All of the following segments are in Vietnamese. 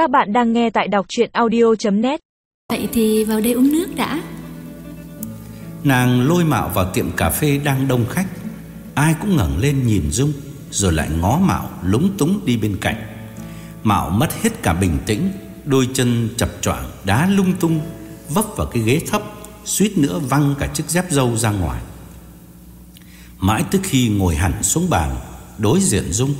Các bạn đang nghe tại đọc chuyện audio.net Vậy thì vào đây uống nước đã. Nàng lôi Mạo vào tiệm cà phê đang đông khách. Ai cũng ngẩng lên nhìn Dung Rồi lại ngó Mạo lúng túng đi bên cạnh. Mạo mất hết cả bình tĩnh Đôi chân chập choạng đá lung tung Vấp vào cái ghế thấp Suýt nữa văng cả chiếc dép dâu ra ngoài. Mãi tới khi ngồi hẳn xuống bàn Đối diện Dung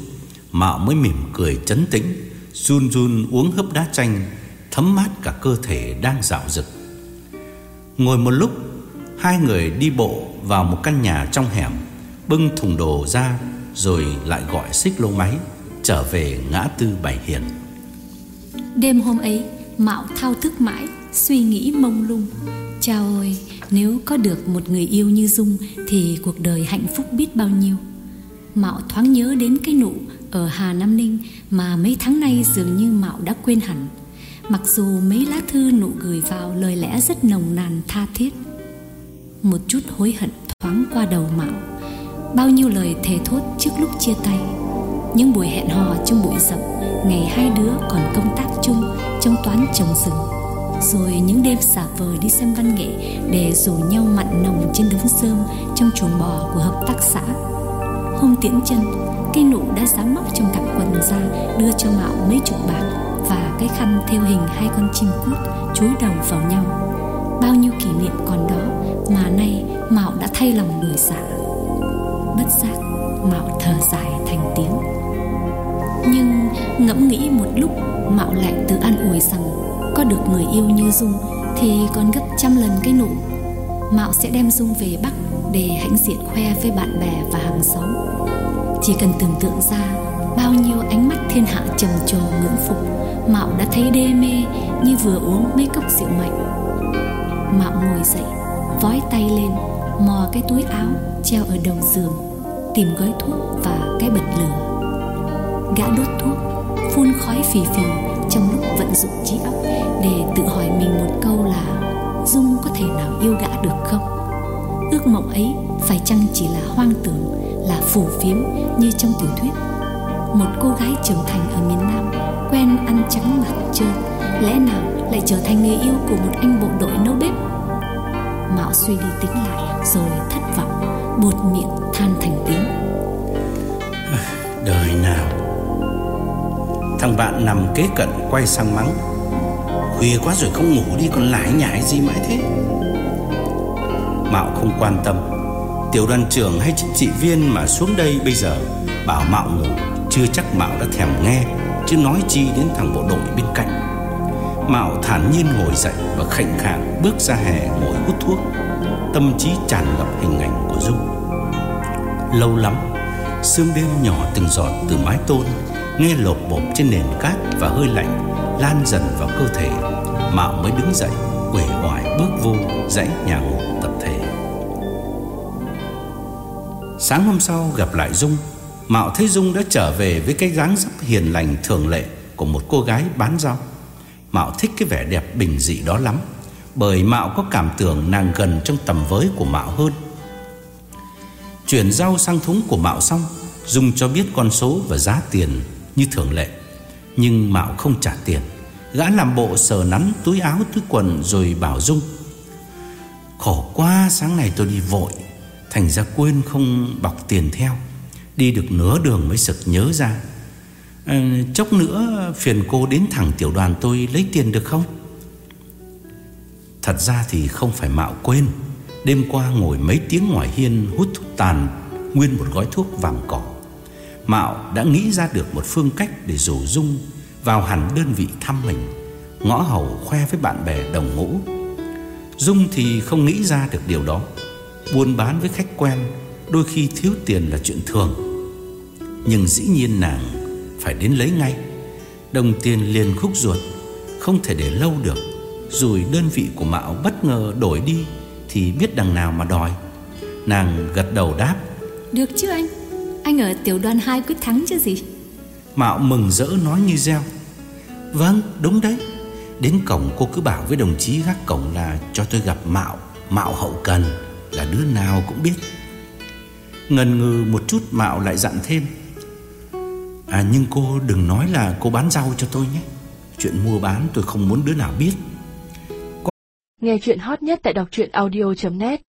Mạo mới mỉm cười chấn tĩnh Run run uống hớp đá chanh, Thấm mát cả cơ thể đang dạo dực. Ngồi một lúc, Hai người đi bộ vào một căn nhà trong hẻm, Bưng thùng đồ ra Rồi lại gọi xích lô máy, Trở về ngã tư Bảy Hiền. Đêm hôm ấy, Mạo thao thức mãi, Suy nghĩ mông lung. Chào ơi, Nếu có được một người yêu như Dung Thì cuộc đời hạnh phúc biết bao nhiêu? Mạo thoáng nhớ đến cái nụ Ở Hà Nam Ninh Mà mấy tháng nay dường như Mạo đã quên hẳn. Mặc dù mấy lá thư nụ gửi vào Lời lẽ rất nồng nàn tha thiết, Một chút hối hận thoáng qua đầu Mạo. Bao nhiêu lời thề thốt trước lúc chia tay, Những buổi hẹn hò trong bụi rậm Ngày hai đứa còn công tác chung Trong toán trồng rừng, Rồi những đêm xả vờ đi xem văn nghệ Để rủ nhau mặn nồng trên đống sơm Trong chuồng bò của hợp tác xã. Hôm tiễn chân Cây nụ đã dám móc trong cặp quần ra, Đưa cho Mạo mấy chục bạc Và cái khăn theo hình hai con chim cút Chúi đầu vào nhau. Bao nhiêu kỷ niệm còn đó Mà nay Mạo đã thay lòng đổi dạ Bất giác, Mạo thở dài thành tiếng. Nhưng ngẫm nghĩ một lúc, Mạo lại tự an ủi rằng Có được người yêu như Dung Thì còn gấp trăm lần cái nụ. Mạo sẽ đem Dung về Bắc để hãnh diện khoe với bạn bè và hàng xóm. Chỉ cần tưởng tượng ra Bao nhiêu ánh mắt thiên hạ trầm trồ ngưỡng phục, Mạo đã thấy đê mê Như vừa uống mấy cốc rượu mạnh. Mạo ngồi dậy, Vói tay lên, Mò cái túi áo, treo ở đầu giường, Tìm gói thuốc và cái bật lửa. Gã đốt thuốc, Phun khói phì phì Trong lúc vận dụng trí óc Để tự hỏi mình một câu là Dung có thể nào yêu gã được không? Ước mộng ấy Phải chăng chỉ là hoang tưởng, Là phù phiếm như trong tiểu thuyết? Một cô gái trưởng thành ở miền Nam, Quen ăn trắng mặt trơn, Lẽ nào lại trở thành người yêu của một anh bộ đội nấu bếp Mạo suy đi tính lại Rồi thất vọng, Buột miệng than thành tiếng. Đời nào, Thằng bạn nằm kế cận quay sang mắng, Khuya quá rồi không ngủ đi, Còn lải nhải gì mãi thế? Mạo không quan tâm. Tiểu đoàn trưởng hay chính trị viên mà xuống đây bây giờ, Bảo Mạo ngủ, Chưa chắc Mạo đã thèm nghe, Chứ nói chi đến thằng bộ đội bên cạnh. Mạo thản nhiên ngồi dậy Và khệnh khạng bước ra hè ngồi hút thuốc. Tâm trí tràn ngập hình ảnh của Dung Lâu lắm, Sương đêm nhỏ từng giọt từ mái tôn, Nghe lột bột trên nền cát Và hơi lạnh lan dần vào cơ thể. Mạo mới đứng dậy, Quể hoài bước vô dãy nhà ngủ Sáng hôm sau gặp lại Dung, Mạo thấy Dung đã trở về với cái dáng dấp hiền lành thường lệ Của một cô gái bán rau Mạo thích cái vẻ đẹp bình dị đó lắm, Bởi Mạo có cảm tưởng nàng gần trong tầm với của Mạo hơn. Chuyển rau sang thúng của Mạo xong, Dung cho biết con số và giá tiền như thường lệ. Nhưng Mạo không trả tiền, Gã làm bộ sờ nắn túi áo, túi quần rồi bảo Dung, Khổ quá, sáng nay tôi đi vội. Thành ra quên không bọc tiền theo Đi được nửa đường mới sực nhớ ra. À, Chốc nữa phiền cô đến thẳng tiểu đoàn tôi lấy tiền được không? Thật ra thì không phải mạo quên. Đêm qua ngồi mấy tiếng ngoài hiên hút thuốc tàn Nguyên một gói thuốc vàng cỏ. Mạo đã nghĩ ra được một phương cách để rủ Dung Vào hẳn đơn vị thăm mình Ngõ hầu khoe với bạn bè đồng ngũ. Dung thì không nghĩ ra được điều đó. Buôn bán với khách quen Đôi khi thiếu tiền là chuyện thường. Nhưng dĩ nhiên nàng Phải đến lấy ngay. Đồng tiền liền khúc ruột Không thể để lâu được. Rồi đơn vị của Mạo bất ngờ đổi đi Thì biết đằng nào mà đòi. Nàng gật đầu đáp. Được chứ anh? Anh ở tiểu đoàn 2 quyết thắng chứ gì? Mạo mừng rỡ nói như reo. Vâng đúng đấy. Đến cổng cô cứ bảo với đồng chí gác cổng là Cho tôi gặp Mạo Mạo hậu cần là đứa nào cũng biết. Ngần ngừ một chút Mạo lại dặn thêm. À nhưng cô đừng nói là cô bán rau cho tôi nhé. Chuyện mua bán tôi không muốn đứa nào biết. Nghe chuyện hot nhất tại đọc truyện audio.net